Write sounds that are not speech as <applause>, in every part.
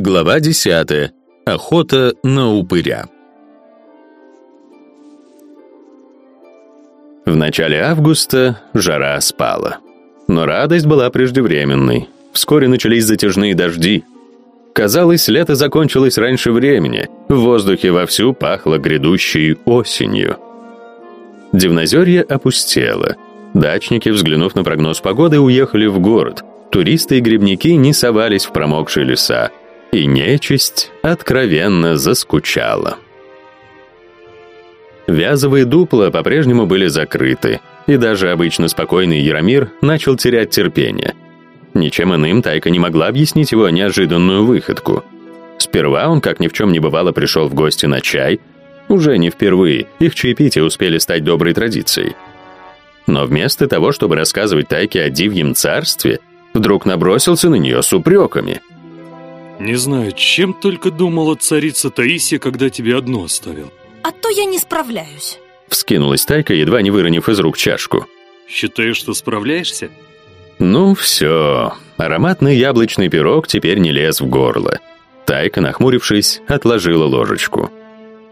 Глава 10. Охота на упыря. В начале августа жара спала. Но радость была преждевременной. Вскоре начались затяжные дожди. Казалось, лето закончилось раньше времени. В воздухе вовсю пахло грядущей осенью. Дивнозерье опустело. Дачники, взглянув на прогноз погоды, уехали в город. Туристы и грибники не совались в промокшие леса и нечисть откровенно заскучала. Вязовые дупла по-прежнему были закрыты, и даже обычно спокойный Яромир начал терять терпение. Ничем иным Тайка не могла объяснить его неожиданную выходку. Сперва он, как ни в чем не бывало, пришел в гости на чай. Уже не впервые, их чаепития успели стать доброй традицией. Но вместо того, чтобы рассказывать Тайке о дивьем царстве, вдруг набросился на нее с упреками – не знаю, чем только думала царица Таисия, когда тебе одно оставил. А то я не справляюсь. Вскинулась Тайка, едва не выронив из рук чашку. Считаешь, что справляешься? Ну все, ароматный яблочный пирог теперь не лез в горло. Тайка, нахмурившись, отложила ложечку.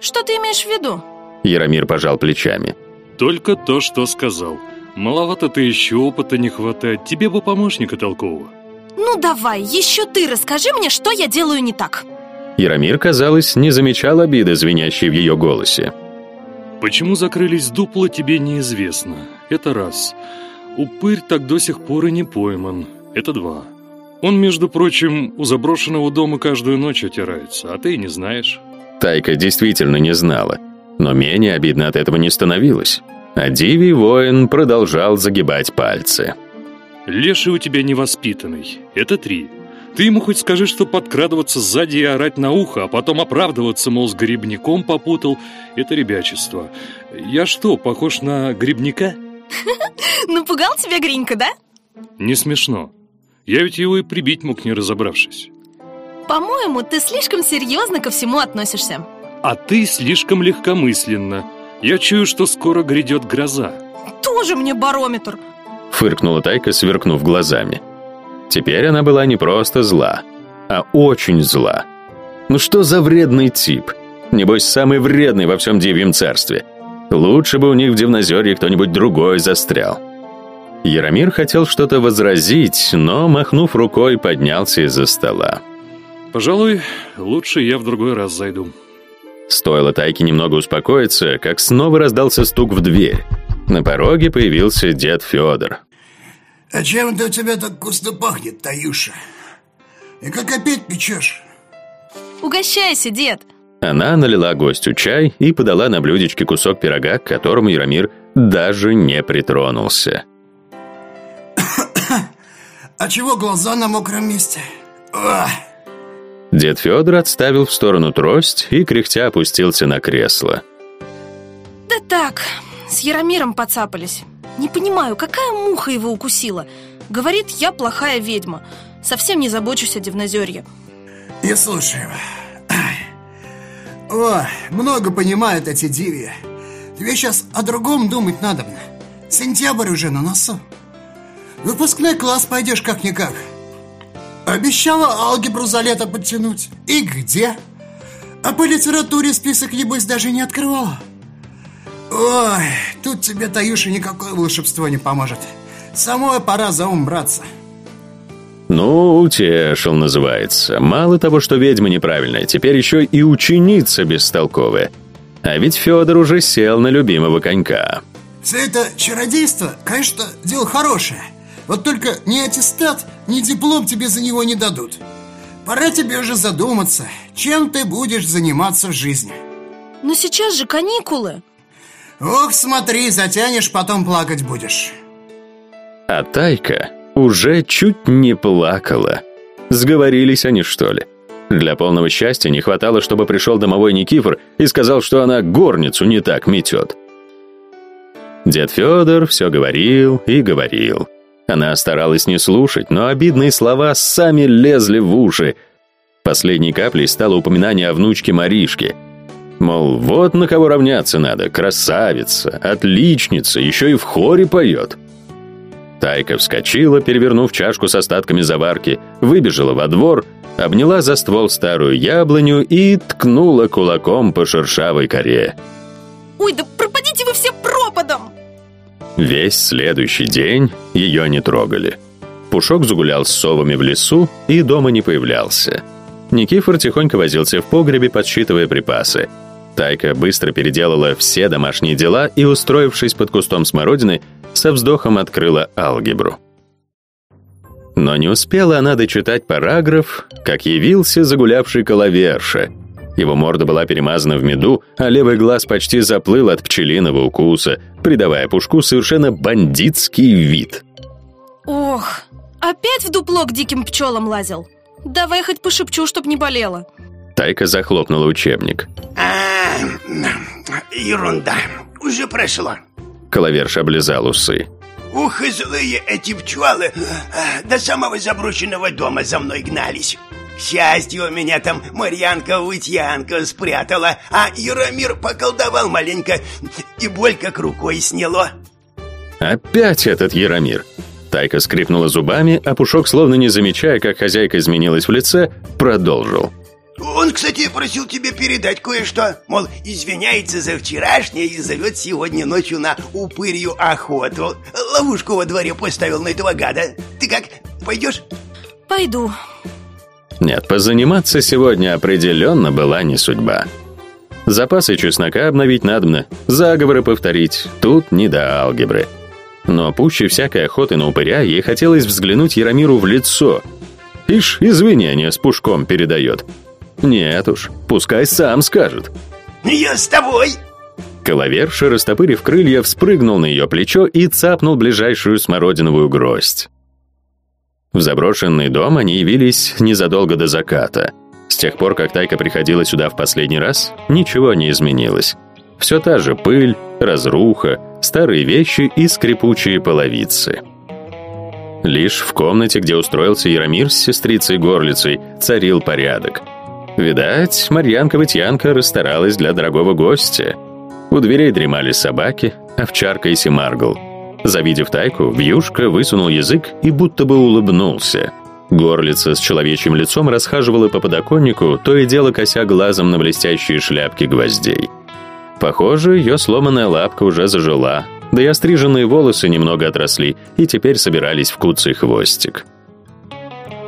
Что ты имеешь в виду? Яромир пожал плечами. Только то, что сказал. Маловато ты еще опыта не хватает. Тебе бы помощника толкового. Ну давай, еще ты расскажи мне, что я делаю не так. Яромир, казалось, не замечал обиды, звенящей в ее голосе. Почему закрылись дупла, тебе неизвестно. Это раз. Упырь так до сих пор и не пойман. Это два. Он, между прочим, у заброшенного дома каждую ночь отирается, а ты и не знаешь. Тайка действительно не знала, но менее обидно от этого не становилось. А Дивий воин продолжал загибать пальцы. Леший у тебя невоспитанный. Это три. Ты ему хоть скажи, что подкрадываться сзади и орать на ухо, а потом оправдываться, мол, с грибником попутал. Это ребячество. Я что, похож на грибника? <laughs> Напугал тебя Гринька, да? Не смешно. Я ведь его и прибить мог, не разобравшись. По-моему, ты слишком серьезно ко всему относишься. А ты слишком легкомысленно. Я чую, что скоро грядет гроза. Тоже мне барометр фыркнула Тайка, сверкнув глазами. Теперь она была не просто зла, а очень зла. Ну что за вредный тип? Небось, самый вредный во всем Дивьем царстве. Лучше бы у них в Дивнозерье кто-нибудь другой застрял. Яромир хотел что-то возразить, но, махнув рукой, поднялся из-за стола. «Пожалуй, лучше я в другой раз зайду». Стоило Тайке немного успокоиться, как снова раздался стук в дверь. На пороге появился дед Федор. «А чем это у тебя так вкусно пахнет, Таюша? И как опять печешь?» «Угощайся, дед!» Она налила гостю чай и подала на блюдечке кусок пирога, к которому Яромир даже не притронулся. <coughs> «А чего глаза на мокром месте?» Ах! Дед Федор отставил в сторону трость и кряхтя опустился на кресло. «Да так, с Яромиром поцапались. Не понимаю, какая муха его укусила? Говорит, я плохая ведьма. Совсем не забочусь о Дивнозерье. Я слушаю. О, много понимают эти дивья. Тебе сейчас о другом думать надо. Сентябрь уже на носу. Выпускной класс пойдешь как-никак. Обещала алгебру за лето подтянуть. И где? А по литературе список, небось, даже не открывала. Ой, тут тебе, Таюша, никакое волшебство не поможет. Самой пора за ум браться. Ну, утешил, называется. Мало того, что ведьма неправильная, теперь еще и ученица бестолковая. А ведь Федор уже сел на любимого конька. Все это чародейство, конечно, дело хорошее. Вот только ни аттестат, ни диплом тебе за него не дадут. Пора тебе уже задуматься, чем ты будешь заниматься в жизни. Но сейчас же каникулы. Ох, смотри, затянешь, потом плакать будешь. А Тайка уже чуть не плакала. Сговорились они, что ли? Для полного счастья не хватало, чтобы пришел домовой Никифор и сказал, что она горницу не так метет. Дед Федор все говорил и говорил. Она старалась не слушать, но обидные слова сами лезли в уши. Последней каплей стало упоминание о внучке Маришке – Мол, вот на кого равняться надо, красавица, отличница, еще и в хоре поет. Тайка вскочила, перевернув чашку с остатками заварки, выбежала во двор, обняла за ствол старую яблоню и ткнула кулаком по шершавой коре. Ой, да пропадите вы все пропадом! Весь следующий день ее не трогали. Пушок загулял с совами в лесу и дома не появлялся. Никифор тихонько возился в погребе, подсчитывая припасы. Тайка быстро переделала все домашние дела и, устроившись под кустом смородины, со вздохом открыла алгебру. Но не успела она дочитать параграф, как явился загулявший коловерша. Его морда была перемазана в меду, а левый глаз почти заплыл от пчелиного укуса, придавая пушку совершенно бандитский вид. Ох, опять в дупло к диким пчелам лазил. Давай хоть пошепчу, чтоб не болело. Тайка захлопнула учебник. А, ерунда, уже прошло. Коловерш облизал усы. Ух, и злые эти пчелы До самого заброшенного дома за мной гнались К счастью, у меня там Марьянка-Утьянка спрятала А Яромир поколдовал маленько И боль как рукой сняло Опять этот Яромир Тайка скрипнула зубами, а Пушок, словно не замечая, как хозяйка изменилась в лице, продолжил он, кстати, просил тебе передать кое-что. Мол, извиняется за вчерашнее и зовет сегодня ночью на упырью охоту. Ловушку во дворе поставил на этого гада. Ты как, пойдешь? Пойду. Нет, позаниматься сегодня определенно была не судьба. Запасы чеснока обновить надобно, заговоры повторить, тут не до алгебры. Но пуще всякой охоты на упыря ей хотелось взглянуть Яромиру в лицо. Ишь, извинения с пушком передает. Нет уж, пускай сам скажет. Я с тобой. Коловерша, растопырив крылья, вспрыгнул на ее плечо и цапнул ближайшую смородиновую гроздь. В заброшенный дом они явились незадолго до заката. С тех пор, как Тайка приходила сюда в последний раз, ничего не изменилось. Все та же пыль, разруха, старые вещи и скрипучие половицы. Лишь в комнате, где устроился Яромир с сестрицей-горлицей, царил порядок — Видать, Марьянка-Вытьянка расстаралась для дорогого гостя. У дверей дремали собаки, овчарка и семаргл. Завидев тайку, вьюшка высунул язык и будто бы улыбнулся. Горлица с человечьим лицом расхаживала по подоконнику, то и дело кося глазом на блестящие шляпки гвоздей. Похоже, ее сломанная лапка уже зажила, да и остриженные волосы немного отросли и теперь собирались в куцый хвостик.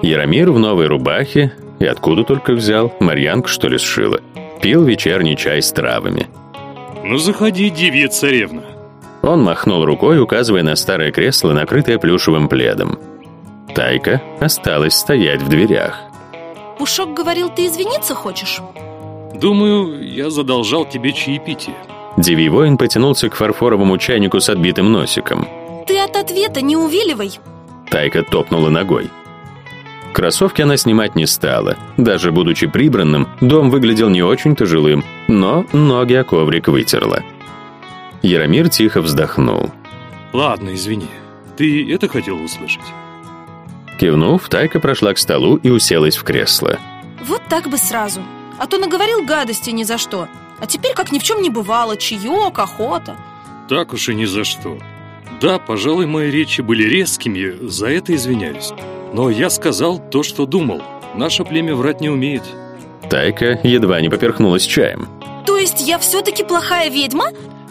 Яромир в новой рубахе, и откуда только взял? Марьянка, что ли, сшила? Пил вечерний чай с травами. «Ну, заходи, девица царевна». Он махнул рукой, указывая на старое кресло, накрытое плюшевым пледом. Тайка осталась стоять в дверях. Пушок говорил, ты извиниться хочешь? Думаю, я задолжал тебе чаепитие. Дивий воин потянулся к фарфоровому чайнику с отбитым носиком. Ты от ответа не увиливай. Тайка топнула ногой. Кроссовки она снимать не стала. Даже будучи прибранным, дом выглядел не очень-то жилым, но ноги о коврик вытерла. Яромир тихо вздохнул. «Ладно, извини. Ты это хотел услышать?» Кивнув, Тайка прошла к столу и уселась в кресло. «Вот так бы сразу. А то наговорил гадости ни за что. А теперь, как ни в чем не бывало, чаек, охота». «Так уж и ни за что. Да, пожалуй, мои речи были резкими, за это извиняюсь. Но я сказал то, что думал. Наше племя врать не умеет. Тайка едва не поперхнулась чаем. То есть я все-таки плохая ведьма?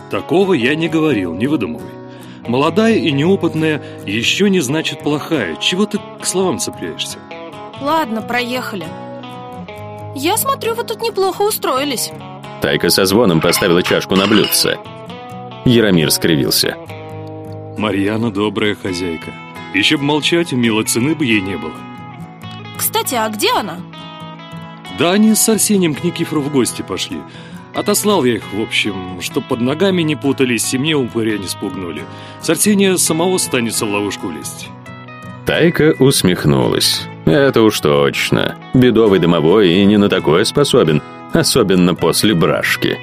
Такого я не говорил, не выдумывай. Молодая и неопытная еще не значит плохая. Чего ты к словам цепляешься? Ладно, проехали. Я смотрю, вы тут неплохо устроились. Тайка со звоном поставила чашку на блюдце. Яромир скривился. Марьяна добрая хозяйка. Еще б молчать, мило цены бы ей не было. Кстати, а где она? Да они с Арсением к Никифору в гости пошли. Отослал я их, в общем, чтоб под ногами не путались и мне упыря не спугнули. С Арсения самого станется в ловушку лезть. Тайка усмехнулась. Это уж точно. Бедовый домовой и не на такое способен, особенно после брашки.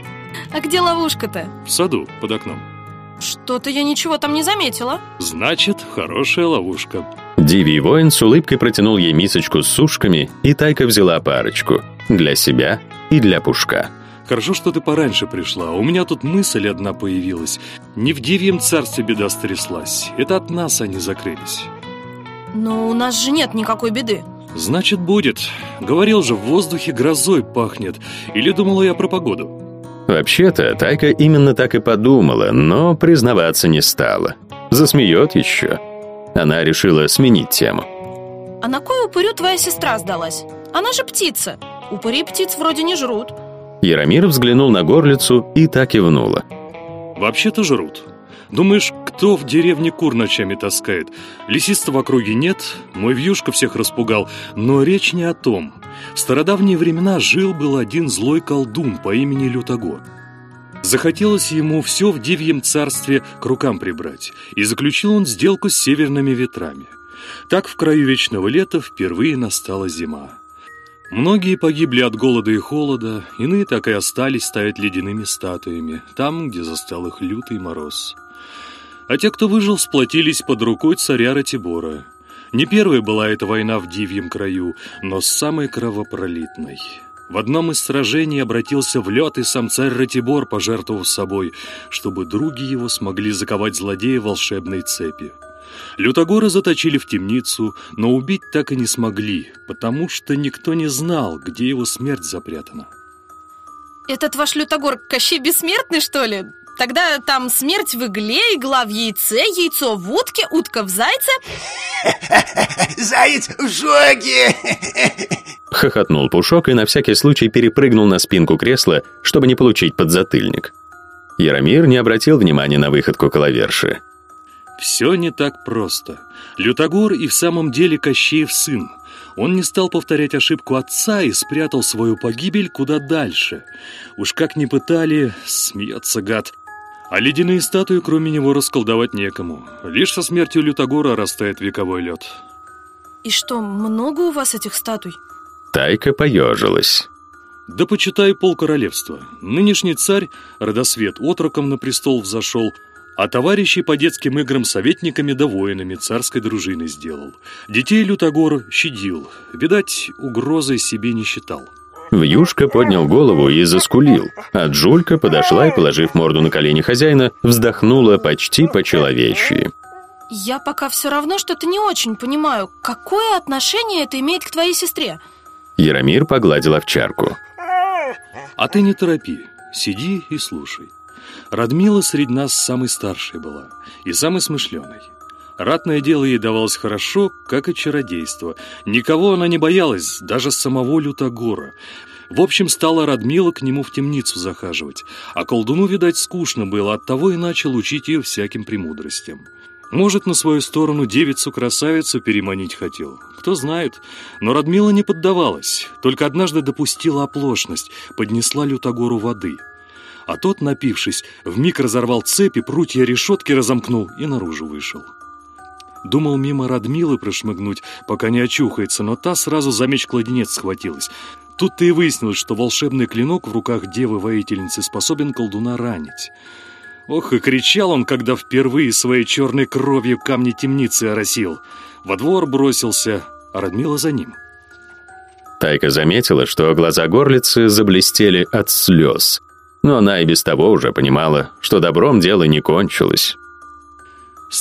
А где ловушка-то? В саду, под окном. Что-то я ничего там не заметила. Значит, хорошая ловушка. Дивий воин с улыбкой протянул ей мисочку с сушками, и Тайка взяла парочку. Для себя и для пушка. Хорошо, что ты пораньше пришла. У меня тут мысль одна появилась. Не в девьем царстве беда стряслась. Это от нас они закрылись. Но у нас же нет никакой беды. Значит, будет. Говорил же, в воздухе грозой пахнет. Или думала я про погоду? Вообще-то, Тайка именно так и подумала, но признаваться не стала. Засмеет еще. Она решила сменить тему. А на кой упырю твоя сестра сдалась? Она же птица. Упыри птиц вроде не жрут. Яромир взглянул на горлицу и так и внула. Вообще-то жрут. Думаешь, кто в деревне кур ночами таскает? Лисиста в округе нет, мой вьюшка всех распугал. Но речь не о том. В стародавние времена жил-был один злой колдун по имени Лютогор. Захотелось ему все в Дивьем царстве к рукам прибрать, и заключил он сделку с северными ветрами. Так в краю вечного лета впервые настала зима. Многие погибли от голода и холода, иные так и остались стоять ледяными статуями, там, где застал их лютый мороз. А те, кто выжил, сплотились под рукой царя Ратибора. Не первая была эта война в Дивьем краю, но самой кровопролитной. В одном из сражений обратился в лед и сам царь Ратибор, пожертвовав собой, чтобы други его смогли заковать злодея волшебной цепи. Лютогора заточили в темницу, но убить так и не смогли, потому что никто не знал, где его смерть запрятана. Этот ваш Лютогор Кощей Бессмертный, что ли? Тогда там смерть в игле, игла в яйце, яйцо в утке, утка в зайце. <laughs> Заяц в шоке! <laughs> Хохотнул Пушок и на всякий случай перепрыгнул на спинку кресла, чтобы не получить подзатыльник. Яромир не обратил внимания на выходку коловерши. Все не так просто. Лютогор и в самом деле Кощеев сын. Он не стал повторять ошибку отца и спрятал свою погибель куда дальше. Уж как ни пытали, смеется гад. А ледяные статуи кроме него расколдовать некому. Лишь со смертью Лютогора растает вековой лед. И что, много у вас этих статуй? Тайка поежилась. Да почитай полкоролевства. Нынешний царь, родосвет, отроком на престол взошел, а товарищей по детским играм советниками да воинами царской дружины сделал. Детей Лютогор щадил. Видать, угрозой себе не считал. Вьюшка поднял голову и заскулил, а Джулька подошла и, положив морду на колени хозяина, вздохнула почти по-человечьи. Я пока все равно что-то не очень понимаю, какое отношение это имеет к твоей сестре? Яромир погладил овчарку. А ты не торопи, сиди и слушай. Радмила среди нас самой старшей была и самой смышленой. Ратное дело ей давалось хорошо, как и чародейство. Никого она не боялась, даже самого Лютогора. В общем, стала Радмила к нему в темницу захаживать. А колдуну, видать, скучно было, оттого и начал учить ее всяким премудростям. Может, на свою сторону девицу-красавицу переманить хотел. Кто знает. Но Радмила не поддавалась. Только однажды допустила оплошность, поднесла Лютогору воды. А тот, напившись, вмиг разорвал цепи, прутья решетки разомкнул и наружу вышел. Думал мимо Радмилы прошмыгнуть, пока не очухается, но та сразу за меч-кладенец схватилась. Тут-то и выяснилось, что волшебный клинок в руках девы-воительницы способен колдуна ранить. Ох, и кричал он, когда впервые своей черной кровью камни темницы оросил. Во двор бросился, а Радмила за ним. Тайка заметила, что глаза горлицы заблестели от слез. Но она и без того уже понимала, что добром дело не кончилось.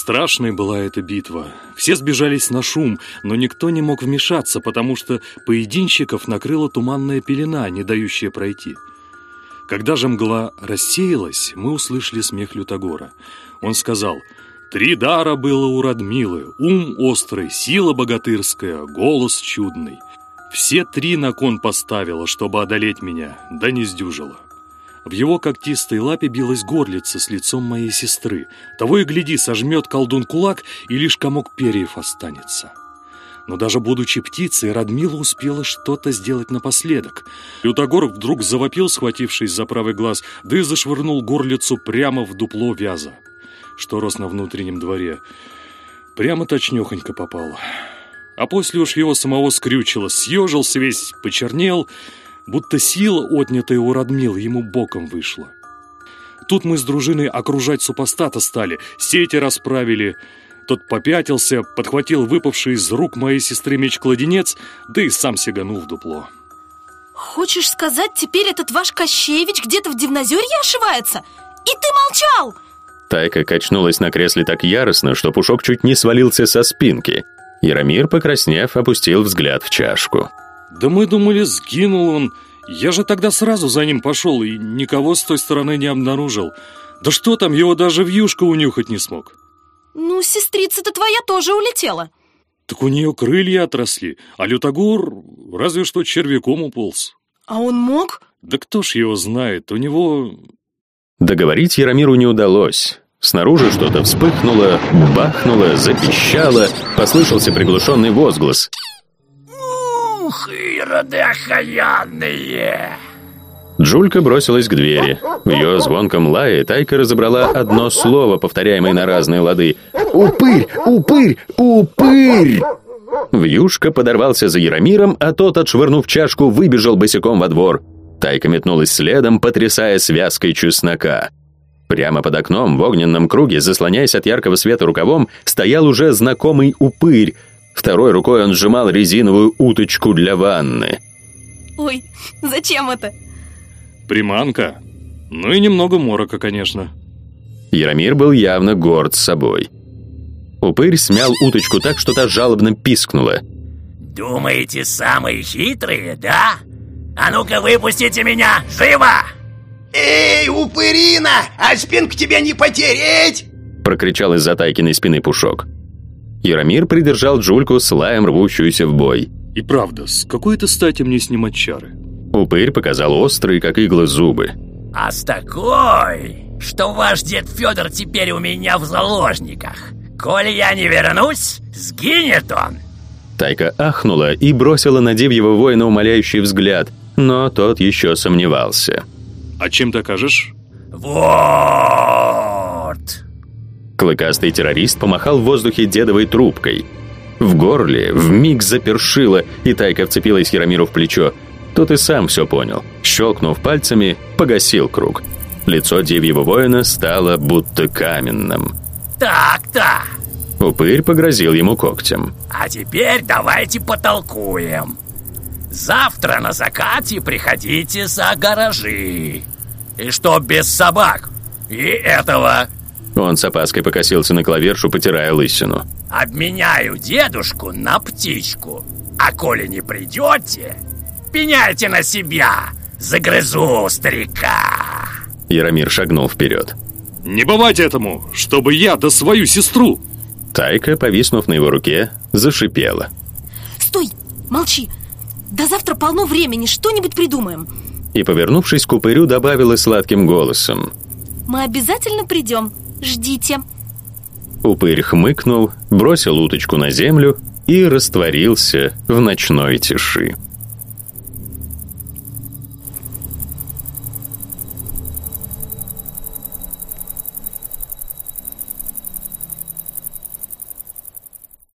Страшной была эта битва. Все сбежались на шум, но никто не мог вмешаться, потому что поединщиков накрыла туманная пелена, не дающая пройти. Когда же мгла рассеялась, мы услышали смех Лютогора. Он сказал, «Три дара было у Радмилы, ум острый, сила богатырская, голос чудный. Все три на кон поставила, чтобы одолеть меня, да не сдюжила». В его когтистой лапе билась горлица с лицом моей сестры. Того и гляди, сожмет колдун кулак, и лишь комок перьев останется. Но даже будучи птицей, Радмила успела что-то сделать напоследок. Лютогор вдруг завопил, схватившись за правый глаз, да и зашвырнул горлицу прямо в дупло вяза, что рос на внутреннем дворе. Прямо точнёхонько попал. А после уж его самого скрючило, съежился весь, почернел, будто сила, отнятая у Радмилы, ему боком вышла. Тут мы с дружиной окружать супостата стали, сети расправили. Тот попятился, подхватил выпавший из рук моей сестры меч-кладенец, да и сам сиганул в дупло. Хочешь сказать, теперь этот ваш Кощеевич где-то в Дивнозерье ошивается? И ты молчал! Тайка качнулась на кресле так яростно, что Пушок чуть не свалился со спинки. Яромир, покраснев, опустил взгляд в чашку. Да мы думали, сгинул он. Я же тогда сразу за ним пошел и никого с той стороны не обнаружил. Да что там, его даже в юшку унюхать не смог. Ну, сестрица-то твоя тоже улетела. Так у нее крылья отросли, а Лютогор разве что червяком уполз. А он мог? Да кто ж его знает, у него... Договорить Яромиру не удалось. Снаружи что-то вспыхнуло, бахнуло, запищало, послышался приглушенный возглас. «Ух, ироды охаянные!» Джулька бросилась к двери. В ее звонком лае Тайка разобрала одно слово, повторяемое на разные лады. «Упырь! Упырь! Упырь!» Вьюшка подорвался за Яромиром, а тот, отшвырнув чашку, выбежал босиком во двор. Тайка метнулась следом, потрясая связкой чеснока. Прямо под окном, в огненном круге, заслоняясь от яркого света рукавом, стоял уже знакомый упырь. Второй рукой он сжимал резиновую уточку для ванны. Ой, зачем это? Приманка. Ну и немного морока, конечно. Яромир был явно горд собой. Упырь смял уточку так, что та жалобно пискнула. «Думаете, самые хитрые, да? А ну-ка выпустите меня, живо!» «Эй, упырина, а спинку тебе не потереть?» Прокричал из-за Тайкиной спины Пушок. Яромир придержал Джульку с лаем, рвущуюся в бой. И правда, с какой-то стати мне снимать чары? Упырь показал острые, как иглы, зубы. «А с такой, что ваш дед Федор теперь у меня в заложниках. Коли я не вернусь, сгинет он!» Тайка ахнула и бросила на Дивьего воина умоляющий взгляд, но тот еще сомневался. А чем докажешь? «Вот!» Клыкастый террорист помахал в воздухе дедовой трубкой. В горле вмиг запершило, и Тайка вцепилась Яромиру в плечо. Тот и сам все понял. Щелкнув пальцами, погасил круг. Лицо Дивьего воина стало будто каменным. «Так-то! Упырь погрозил ему когтем. А теперь давайте потолкуем. Завтра на закате приходите за гаражи. И что без собак? И этого. Он с опаской покосился на клавершу, потирая лысину. Обменяю дедушку на птичку. А коли не придете, пеняйте на себя. Загрызу старика. Яромир шагнул вперед. Не бывать этому, чтобы я да свою сестру. Тайка, повиснув на его руке, зашипела. Стой, молчи. До завтра полно времени, что-нибудь придумаем. И, повернувшись к упырю, добавила сладким голосом. Мы обязательно придем. Ждите. Упырь хмыкнул, бросил уточку на землю и растворился в ночной тиши.